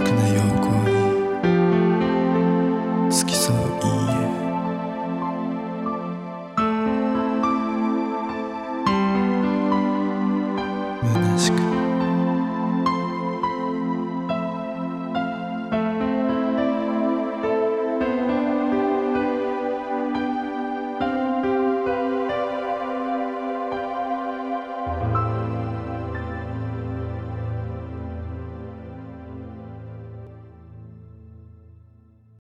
くなよ